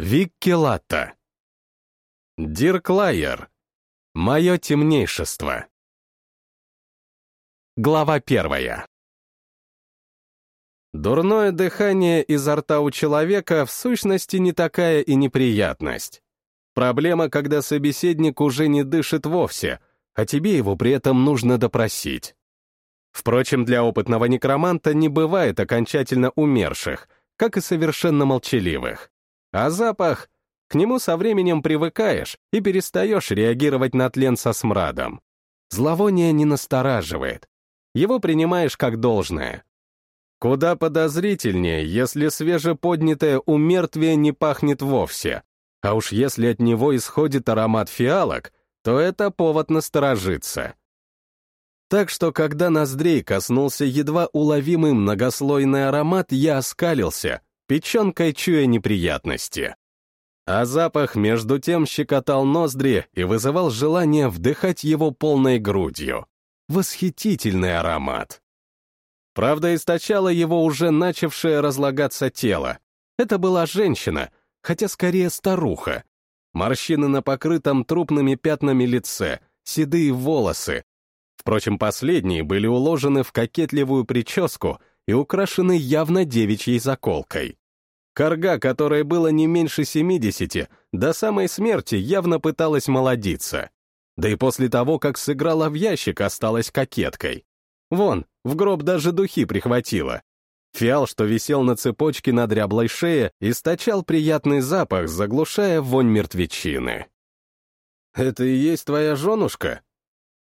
Викки Латта. Дирк Лайер. Мое темнейшество. Глава первая. Дурное дыхание изо рта у человека в сущности не такая и неприятность. Проблема, когда собеседник уже не дышит вовсе, а тебе его при этом нужно допросить. Впрочем, для опытного некроманта не бывает окончательно умерших, как и совершенно молчаливых. А запах? К нему со временем привыкаешь и перестаешь реагировать на тлен со смрадом. Зловоние не настораживает. Его принимаешь как должное. Куда подозрительнее, если свежеподнятое умертвие не пахнет вовсе. А уж если от него исходит аромат фиалок, то это повод насторожиться. Так что, когда ноздрей коснулся едва уловимый многослойный аромат, я оскалился, печенкой чуя неприятности. А запах, между тем, щекотал ноздри и вызывал желание вдыхать его полной грудью. Восхитительный аромат. Правда, источало его уже начавшее разлагаться тело. Это была женщина, хотя скорее старуха. Морщины на покрытом трупными пятнами лице, седые волосы, Впрочем, последние были уложены в кокетливую прическу и украшены явно девичьей заколкой. Карга, которой было не меньше 70, до самой смерти явно пыталась молодиться. Да и после того, как сыграла в ящик, осталась кокеткой. Вон, в гроб даже духи прихватила. Фиал, что висел на цепочке на дряблой шее, источал приятный запах, заглушая вонь мертвечины. «Это и есть твоя женушка?»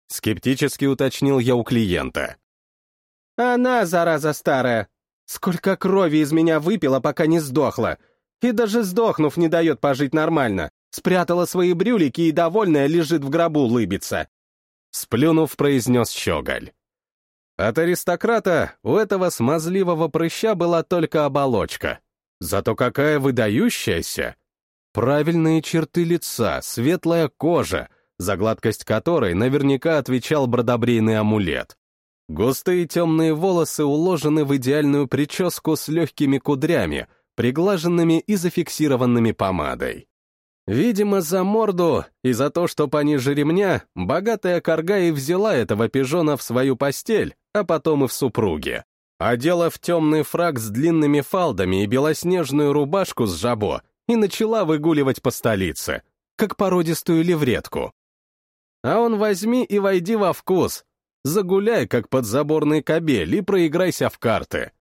Скептически уточнил я у клиента. «Она, зараза старая! Сколько крови из меня выпила, пока не сдохла! И даже сдохнув, не дает пожить нормально. Спрятала свои брюлики и, довольная, лежит в гробу лыбиться!» Сплюнув, произнес Щеголь. От аристократа у этого смазливого прыща была только оболочка. Зато какая выдающаяся! Правильные черты лица, светлая кожа — за гладкость которой наверняка отвечал бродобрейный амулет. Густые темные волосы уложены в идеальную прическу с легкими кудрями, приглаженными и зафиксированными помадой. Видимо, за морду и за то, что пониже ремня, богатая корга и взяла этого пижона в свою постель, а потом и в супруге. Одела в темный фраг с длинными фалдами и белоснежную рубашку с жабо и начала выгуливать по столице, как породистую левретку. А он возьми и войди во вкус. Загуляй, как подзаборный кобель, и проиграйся в карты.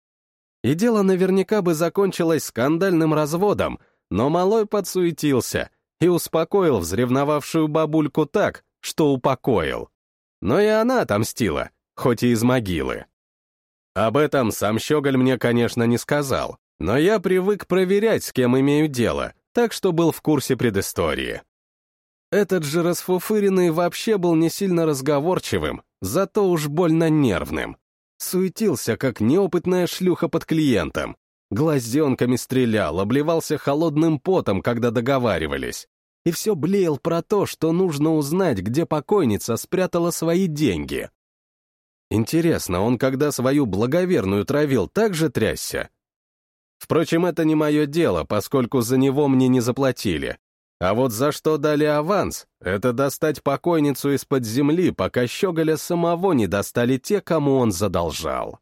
И дело наверняка бы закончилось скандальным разводом, но малой подсуетился и успокоил взревновавшую бабульку так, что упокоил. Но и она отомстила, хоть и из могилы. Об этом сам Щеголь мне, конечно, не сказал, но я привык проверять, с кем имею дело, так что был в курсе предыстории. Этот же расфуфыренный вообще был не сильно разговорчивым, зато уж больно нервным. Суетился, как неопытная шлюха под клиентом. Глазенками стрелял, обливался холодным потом, когда договаривались. И все блеял про то, что нужно узнать, где покойница спрятала свои деньги. Интересно, он когда свою благоверную травил, так же трясся? Впрочем, это не мое дело, поскольку за него мне не заплатили. А вот за что дали аванс, это достать покойницу из-под земли, пока Щеголя самого не достали те, кому он задолжал.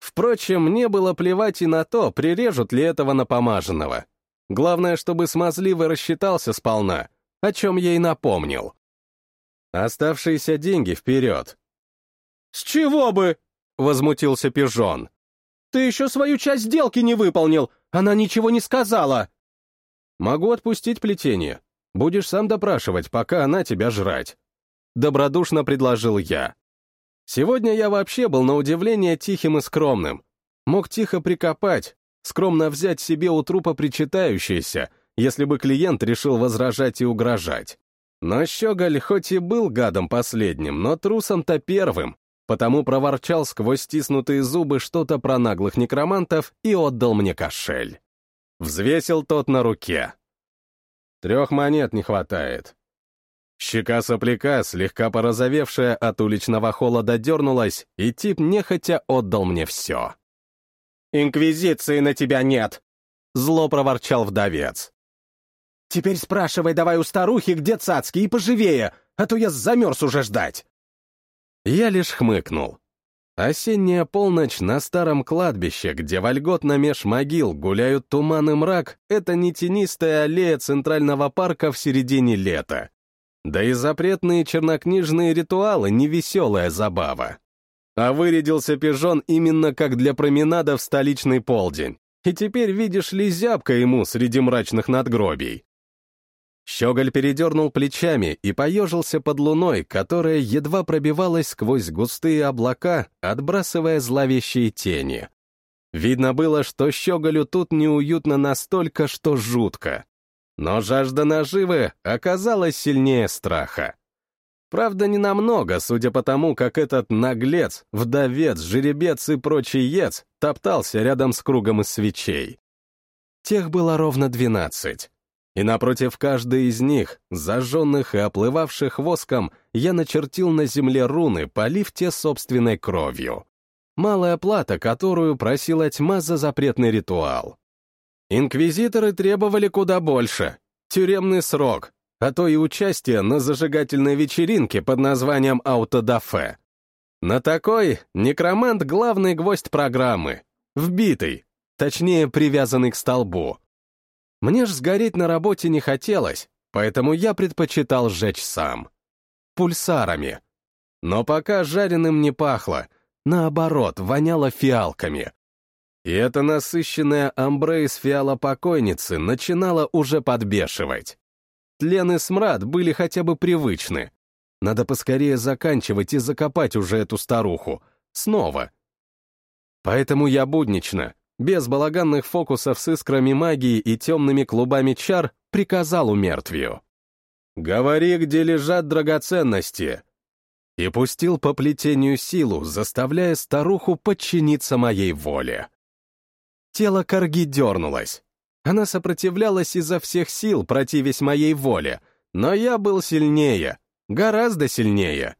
Впрочем, мне было плевать и на то, прирежут ли этого напомаженного. Главное, чтобы смазливый рассчитался сполна, о чем и напомнил. Оставшиеся деньги вперед. «С чего бы?» — возмутился Пижон. «Ты еще свою часть сделки не выполнил, она ничего не сказала!» Могу отпустить плетение. Будешь сам допрашивать, пока она тебя жрать. Добродушно предложил я. Сегодня я вообще был на удивление тихим и скромным. Мог тихо прикопать, скромно взять себе у трупа причитающееся, если бы клиент решил возражать и угрожать. Но Щеголь хоть и был гадом последним, но трусом-то первым, потому проворчал сквозь стиснутые зубы что-то про наглых некромантов и отдал мне кошель. Взвесил тот на руке. Трех монет не хватает. Щека сопляка, слегка порозовевшая от уличного холода, дернулась, и тип нехотя отдал мне все. «Инквизиции на тебя нет!» — зло проворчал вдовец. Теперь спрашивай давай у старухи, где цацки, и поживее, а то я замерз уже ждать. Я лишь хмыкнул. Осенняя полночь на старом кладбище, где вольготно меж могил гуляют туман и мрак, это не тенистая аллея Центрального парка в середине лета. Да и запретные чернокнижные ритуалы — невеселая забава. А вырядился пижон именно как для променада в столичный полдень. И теперь видишь ли зябко ему среди мрачных надгробий. Щеголь передернул плечами и поежился под луной, которая едва пробивалась сквозь густые облака, отбрасывая зловещие тени. Видно было, что Щеголю тут неуютно настолько, что жутко. Но жажда наживы оказалась сильнее страха. Правда, не намного, судя по тому, как этот наглец, вдовец, жеребец и прочий ец топтался рядом с кругом из свечей. Тех было ровно двенадцать. И напротив каждой из них, зажженных и оплывавших воском, я начертил на земле руны, полив те собственной кровью. Малая плата, которую просила тьма за запретный ритуал. Инквизиторы требовали куда больше. Тюремный срок, а то и участие на зажигательной вечеринке под названием «Аутодафе». На такой некромант — главный гвоздь программы. Вбитый, точнее, привязанный к столбу. Мне ж сгореть на работе не хотелось, поэтому я предпочитал сжечь сам. Пульсарами. Но пока жареным не пахло, наоборот, воняло фиалками. И эта насыщенная амбре из фиала покойницы начинала уже подбешивать. Тлен и смрад были хотя бы привычны. Надо поскорее заканчивать и закопать уже эту старуху. Снова. Поэтому я буднично, без балаганных фокусов с искрами магии и темными клубами чар, приказал умертвию. «Говори, где лежат драгоценности!» И пустил по плетению силу, заставляя старуху подчиниться моей воле. Тело корги дернулось. Она сопротивлялась изо всех сил, противясь моей воле, но я был сильнее, гораздо сильнее.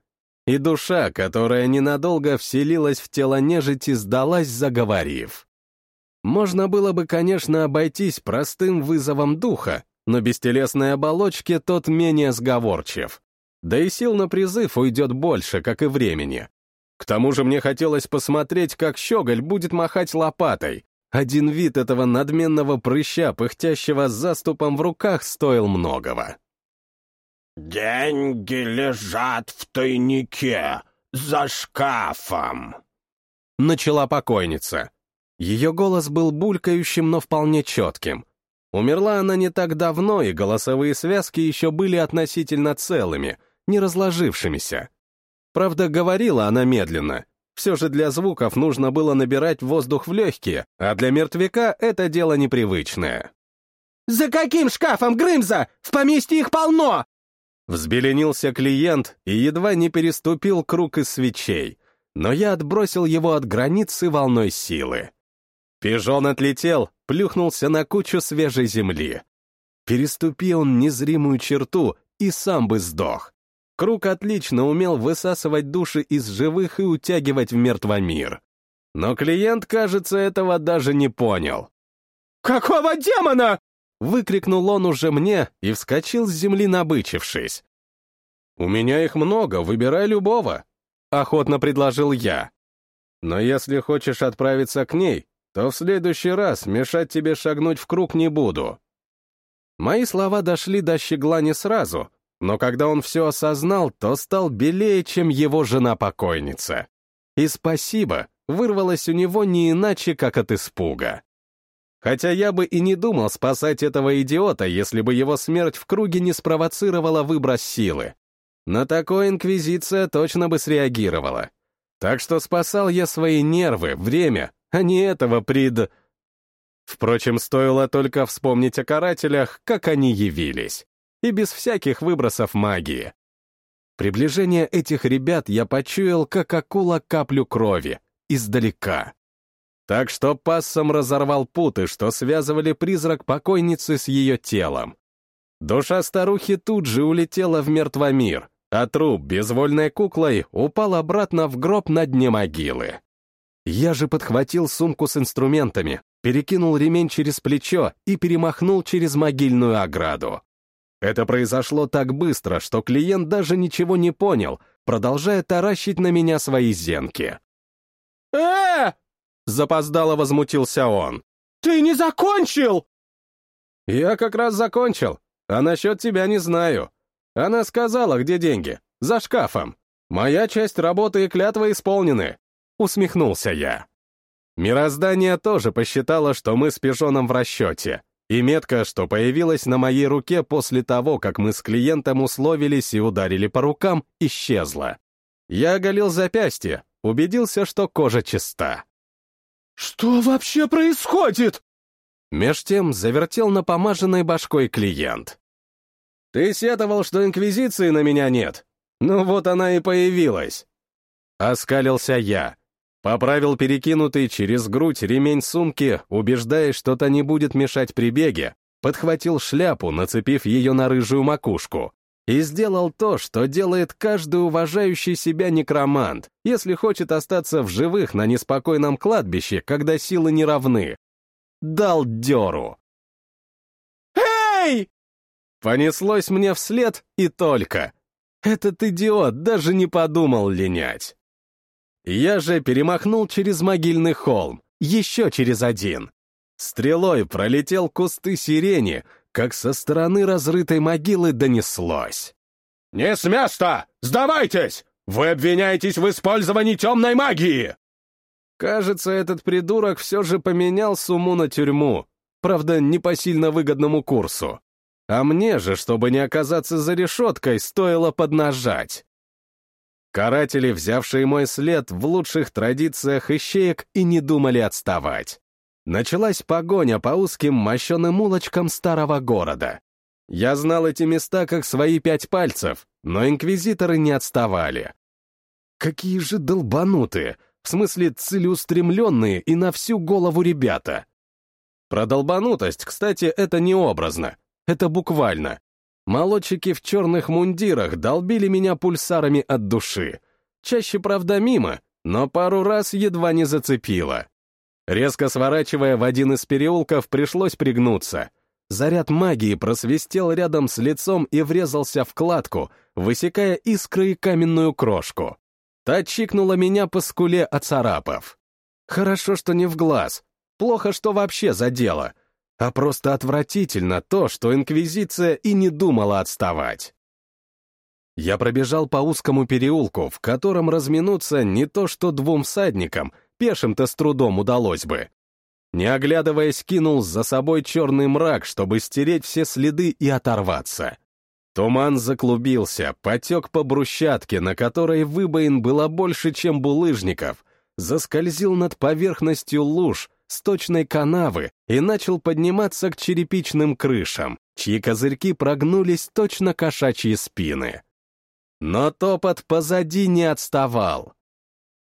И душа, которая ненадолго вселилась в тело нежити, сдалась, заговорив. Можно было бы, конечно, обойтись простым вызовом духа, но без телесной оболочки тот менее сговорчив. Да и сил на призыв уйдет больше, как и времени. К тому же мне хотелось посмотреть, как щеголь будет махать лопатой, один вид этого надменного прыща, пыхтящего с заступом в руках, стоил многого. «Деньги лежат в тайнике, за шкафом», — начала покойница. Ее голос был булькающим, но вполне четким. Умерла она не так давно, и голосовые связки еще были относительно целыми, не разложившимися. Правда, говорила она медленно, все же для звуков нужно было набирать воздух в легкие, а для мертвяка это дело непривычное. «За каким шкафом, Грымза? В поместье их полно!» Взбеленился клиент и едва не переступил круг из свечей, но я отбросил его от границы волной силы. Пижон отлетел, плюхнулся на кучу свежей земли. Переступи он незримую черту и сам бы сдох. Круг отлично умел высасывать души из живых и утягивать в мертвый мир. Но клиент, кажется, этого даже не понял. «Какого демона?» — выкрикнул он уже мне и вскочил с земли, набычившись. «У меня их много, выбирай любого», — охотно предложил я. «Но если хочешь отправиться к ней, то в следующий раз мешать тебе шагнуть в круг не буду». Мои слова дошли до щегла не сразу, но когда он все осознал, то стал белее, чем его жена-покойница. И спасибо, вырвалось у него не иначе, как от испуга. Хотя я бы и не думал спасать этого идиота, если бы его смерть в круге не спровоцировала выброс силы. На такое Инквизиция точно бы среагировала. Так что спасал я свои нервы, время, а не этого прид... Впрочем, стоило только вспомнить о карателях, как они явились и без всяких выбросов магии. Приближение этих ребят я почуял, как акула каплю крови, издалека. Так что пассом разорвал путы, что связывали призрак покойницы с ее телом. Душа старухи тут же улетела в мертвомир, а труп безвольной куклой упал обратно в гроб на дне могилы. Я же подхватил сумку с инструментами, перекинул ремень через плечо и перемахнул через могильную ограду. Это произошло так быстро, что клиент даже ничего не понял, продолжая таращить на меня свои зенки. э Запоздало возмутился он. Ты не закончил!» «Я как раз закончил, а насчет тебя не знаю. Она сказала, где деньги. За шкафом. Моя часть работы и клятва исполнены», — усмехнулся я. Мироздание тоже посчитало, что мы с пижоном в расчете, и метка, что появилась на моей руке после того, как мы с клиентом условились и ударили по рукам, исчезла. Я оголил запястье, убедился, что кожа чиста. «Что вообще происходит?» Меж тем завертел напомаженной башкой клиент. «Ты сетовал, что инквизиции на меня нет? Ну вот она и появилась!» Оскалился я. Поправил перекинутый через грудь ремень сумки, убеждаясь, что то не будет мешать при беге, подхватил шляпу, нацепив ее на рыжую макушку, и сделал то, что делает каждый уважающий себя некромант, если хочет остаться в живых на неспокойном кладбище, когда силы не равны. Дал дёру. «Эй!» Понеслось мне вслед и только. Этот идиот даже не подумал линять. Я же перемахнул через могильный холм, еще через один. Стрелой пролетел кусты сирени, как со стороны разрытой могилы донеслось. «Не с места! Сдавайтесь! Вы обвиняетесь в использовании темной магии!» Кажется, этот придурок все же поменял сумму на тюрьму, правда, не по сильно выгодному курсу. А мне же, чтобы не оказаться за решеткой, стоило поднажать. Каратели, взявшие мой след, в лучших традициях ищеек и не думали отставать. Началась погоня по узким мощеным улочкам старого города. Я знал эти места как свои пять пальцев, но инквизиторы не отставали. Какие же долбанутые, в смысле целеустремленные и на всю голову ребята. Про долбанутость, кстати, это не образно, это буквально. Молодчики в черных мундирах долбили меня пульсарами от души. Чаще, правда, мимо, но пару раз едва не зацепило. Резко сворачивая в один из переулков, пришлось пригнуться. Заряд магии просвистел рядом с лицом и врезался в кладку, высекая искры и каменную крошку. Та чикнула меня по скуле, оцарапав. Хорошо, что не в глаз. Плохо, что вообще задело. А просто отвратительно то, что Инквизиция и не думала отставать. Я пробежал по узкому переулку, в котором разминуться не то что двум всадникам — пешим-то с трудом удалось бы. Не оглядываясь, кинул за собой черный мрак, чтобы стереть все следы и оторваться. Туман заклубился, потек по брусчатке, на которой выбоин было больше, чем булыжников, заскользил над поверхностью луж, сточной канавы и начал подниматься к черепичным крышам, чьи козырьки прогнулись точно кошачьи спины. Но топот позади не отставал.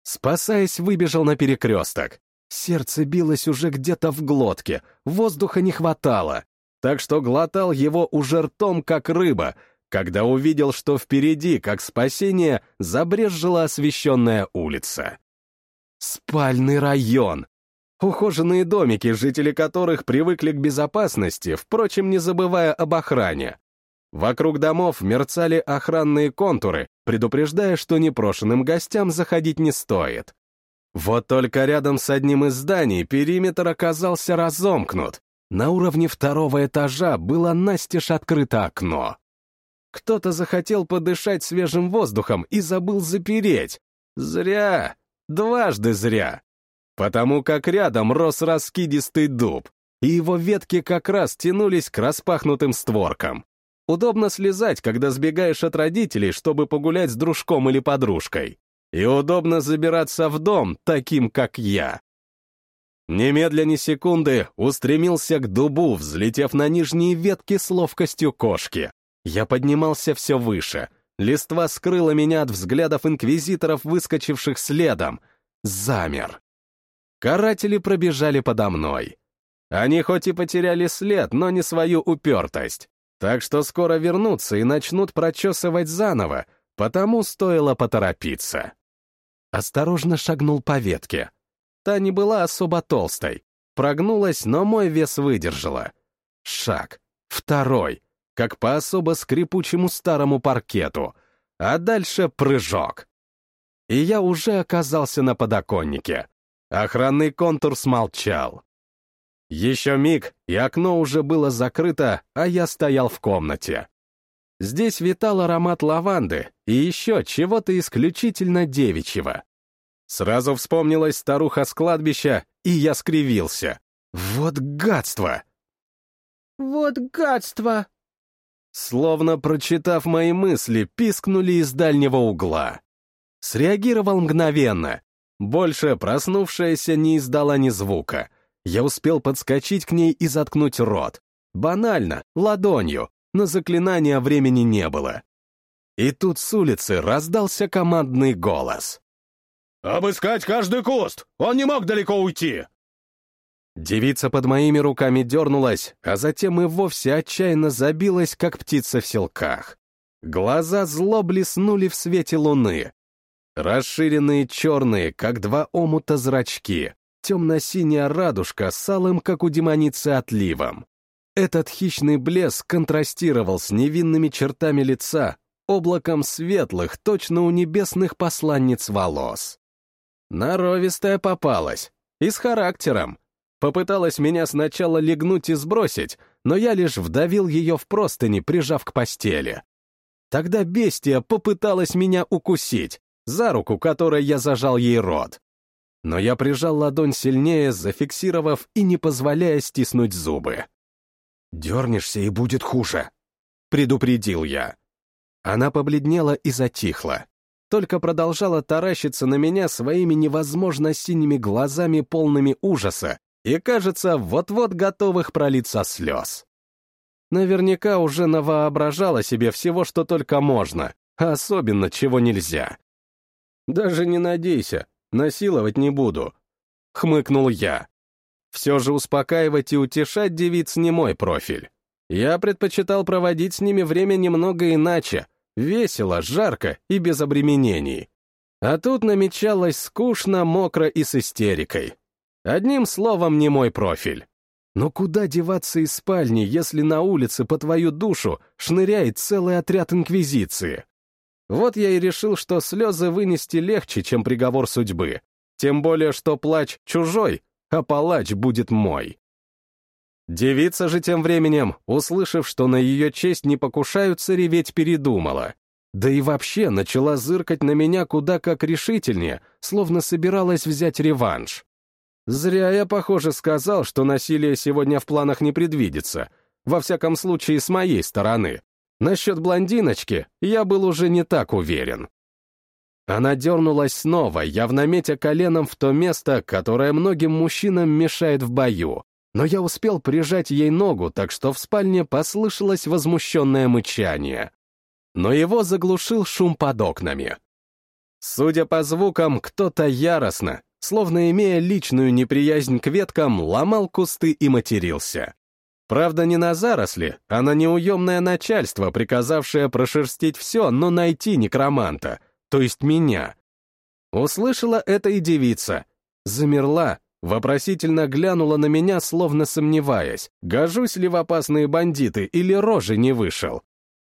Спасаясь, выбежал на перекресток. Сердце билось уже где-то в глотке, воздуха не хватало, так что глотал его уже ртом, как рыба, когда увидел, что впереди, как спасение, забрезжила освещенная улица. Спальный район. Ухоженные домики, жители которых привыкли к безопасности, впрочем, не забывая об охране. Вокруг домов мерцали охранные контуры, предупреждая, что непрошенным гостям заходить не стоит. Вот только рядом с одним из зданий периметр оказался разомкнут. На уровне второго этажа было настежь открыто окно. Кто-то захотел подышать свежим воздухом и забыл запереть. Зря. Дважды зря. Потому как рядом рос раскидистый дуб, и его ветки как раз тянулись к распахнутым створкам. Удобно слезать, когда сбегаешь от родителей, чтобы погулять с дружком или подружкой. И удобно забираться в дом, таким как я. Немедля ни секунды устремился к дубу, взлетев на нижние ветки с ловкостью кошки. Я поднимался все выше. Листва скрыла меня от взглядов инквизиторов, выскочивших следом. Замер. Каратели пробежали подо мной. Они хоть и потеряли след, но не свою упертость. Так что скоро вернутся и начнут прочесывать заново, потому стоило поторопиться. Осторожно шагнул по ветке. та не была особо толстой. Прогнулась, но мой вес выдержала. Шаг. Второй. Как по особо скрипучему старому паркету. А дальше прыжок. И я уже оказался на подоконнике. Охранный контур смолчал. Еще миг, и окно уже было закрыто, а я стоял в комнате. Здесь витал аромат лаванды и еще чего-то исключительно девичьего. Сразу вспомнилась старуха с кладбища, и я скривился. Вот гадство! «Вот гадство!» Словно прочитав мои мысли, пискнули из дальнего угла. Среагировал мгновенно. Больше проснувшаяся не издала ни звука. Я успел подскочить к ней и заткнуть рот. Банально, ладонью, но заклинания времени не было. И тут с улицы раздался командный голос. «Обыскать каждый куст! Он не мог далеко уйти!» Девица под моими руками дернулась, а затем и вовсе отчаянно забилась, как птица в селках. Глаза зло блеснули в свете луны. Расширенные черные, как два омута зрачки, темно-синяя радужка с алым, как у демоницы, отливом. Этот хищный блеск контрастировал с невинными чертами лица, облаком светлых, точно у небесных посланниц волос. Наровистая попалась, и с характером. Попыталась меня сначала легнуть и сбросить, но я лишь вдавил ее в простыни, прижав к постели. Тогда бестия попыталась меня укусить, за руку, которой я зажал ей рот. Но я прижал ладонь сильнее, зафиксировав и не позволяя стиснуть зубы. «Дернешься, и будет хуже», — предупредил я. Она побледнела и затихла. Только продолжала таращиться на меня своими невозможно синими глазами, полными ужаса, и, кажется, вот-вот готовых пролиться слез. Наверняка уже навоображала себе всего, что только можно, особенно чего нельзя. «Даже не надейся, насиловать не буду», — хмыкнул я. Все же успокаивать и утешать девиц не мой профиль. Я предпочитал проводить с ними время немного иначе, весело, жарко и без обременений. А тут намечалось скучно, мокро и с истерикой. Одним словом, не мой профиль. Но куда деваться из спальни, если на улице по твою душу шныряет целый отряд инквизиции? Вот я и решил, что слезы вынести легче, чем приговор судьбы. Тем более, что плач чужой, а палач будет мой. Девица же тем временем, услышав, что на ее честь не покушаются, реветь передумала. Да и вообще начала зыркать на меня куда как решительнее, словно собиралась взять реванш. Зря я, похоже, сказал, что насилие сегодня в планах не предвидится, во всяком случае с моей стороны. Насчет блондиночки я был уже не так уверен. Она дернулась снова, явно метя коленом в то место, которое многим мужчинам мешает в бою. Но я успел прижать ей ногу, так что в спальне послышалось возмущенное мычание. Но его заглушил шум под окнами. Судя по звукам, кто-то яростно, словно имея личную неприязнь к веткам, ломал кусты и матерился. Правда, не на заросли, а на неуемное начальство, приказавшее прошерстить все, но найти некроманта — то есть меня. Услышала это и девица. Замерла, вопросительно глянула на меня, словно сомневаясь, гожусь ли в опасные бандиты или рожи не вышел.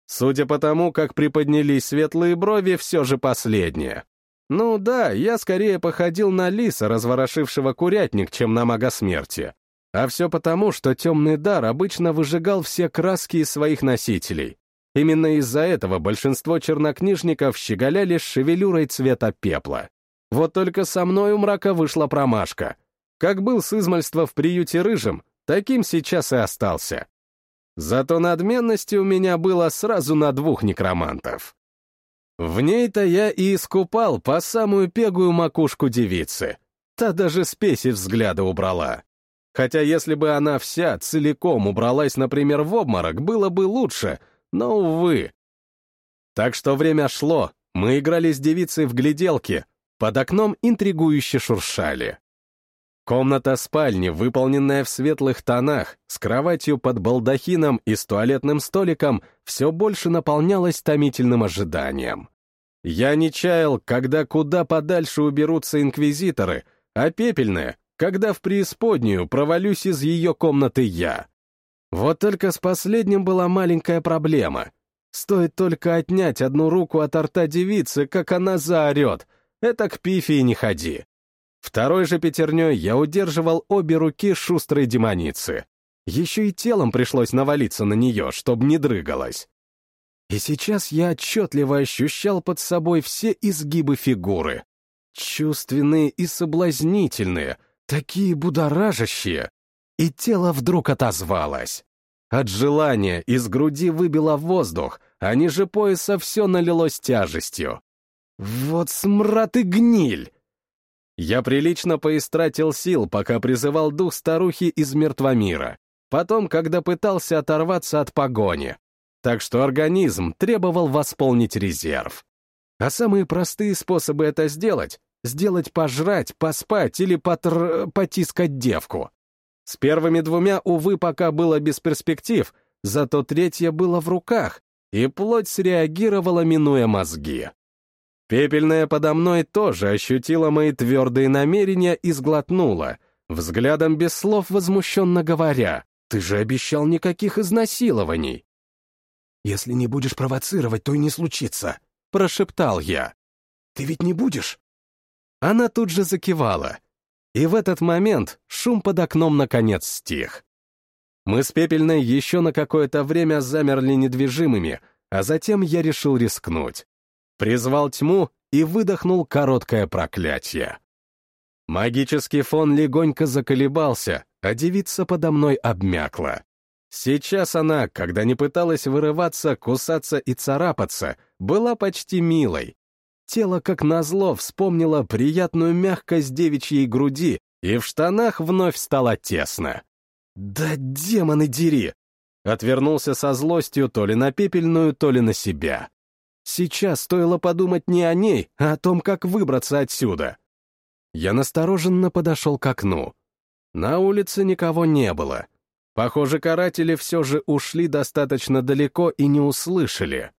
Судя по тому, как приподнялись светлые брови, все же последнее. Ну да, я скорее походил на лиса, разворошившего курятник, чем на мага смерти. А все потому, что темный дар обычно выжигал все краски из своих носителей. Именно из-за этого большинство чернокнижников щеголяли с шевелюрой цвета пепла. Вот только со мной у мрака вышла промашка. Как был с измальства в приюте рыжим, таким сейчас и остался. Зато надменности у меня было сразу на двух некромантов. В ней-то я и искупал по самую пегую макушку девицы. Та даже спеси взгляда убрала. Хотя если бы она вся целиком убралась, например, в обморок, было бы лучше — но, увы. Так что время шло, мы играли с девицей в гляделки, под окном интригующе шуршали. Комната спальни, выполненная в светлых тонах, с кроватью под балдахином и с туалетным столиком, все больше наполнялась томительным ожиданием. Я не чаял, когда куда подальше уберутся инквизиторы, а пепельная, когда в преисподнюю провалюсь из ее комнаты я. Вот только с последним была маленькая проблема. Стоит только отнять одну руку от рта девицы, как она заорет. Это к пифии не ходи. Второй же пятерней я удерживал обе руки шустрой демоницы. Еще и телом пришлось навалиться на нее, чтобы не дрыгалась. И сейчас я отчетливо ощущал под собой все изгибы фигуры. Чувственные и соблазнительные, такие будоражащие. И тело вдруг отозвалось. От желания из груди выбило воздух, а ниже пояса все налилось тяжестью. Вот смрад и гниль! Я прилично поистратил сил, пока призывал дух старухи из мертвомира. Потом, когда пытался оторваться от погони. Так что организм требовал восполнить резерв. А самые простые способы это сделать — сделать пожрать, поспать или потр... потискать девку. С первыми двумя, увы, пока было без перспектив, зато третье было в руках, и плоть среагировала, минуя мозги. Пепельная подо мной тоже ощутила мои твердые намерения и сглотнула, взглядом без слов возмущенно говоря, «Ты же обещал никаких изнасилований!» «Если не будешь провоцировать, то и не случится», — прошептал я. «Ты ведь не будешь?» Она тут же закивала, и в этот момент шум под окном наконец стих. Мы с Пепельной еще на какое-то время замерли недвижимыми, а затем я решил рискнуть. Призвал тьму и выдохнул короткое проклятие. Магический фон легонько заколебался, а девица подо мной обмякла. Сейчас она, когда не пыталась вырываться, кусаться и царапаться, была почти милой, Тело, как назло, вспомнило приятную мягкость девичьей груди, и в штанах вновь стало тесно. «Да демоны дери!» Отвернулся со злостью то ли на пепельную, то ли на себя. Сейчас стоило подумать не о ней, а о том, как выбраться отсюда. Я настороженно подошел к окну. На улице никого не было. Похоже, каратели все же ушли достаточно далеко и не услышали.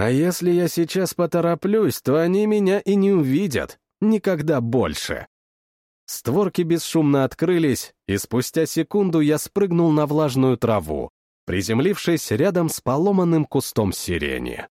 А если я сейчас потороплюсь, то они меня и не увидят. Никогда больше. Створки бесшумно открылись, и спустя секунду я спрыгнул на влажную траву, приземлившись рядом с поломанным кустом сирени.